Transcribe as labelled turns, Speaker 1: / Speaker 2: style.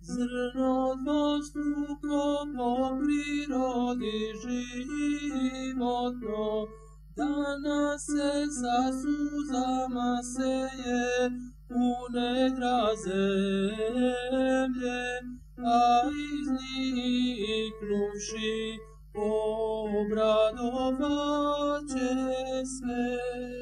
Speaker 1: Zrno Zrnodostruko po prirodi životno, danas se sa suzama seje u nedra zemlje, a iz njih knuši se.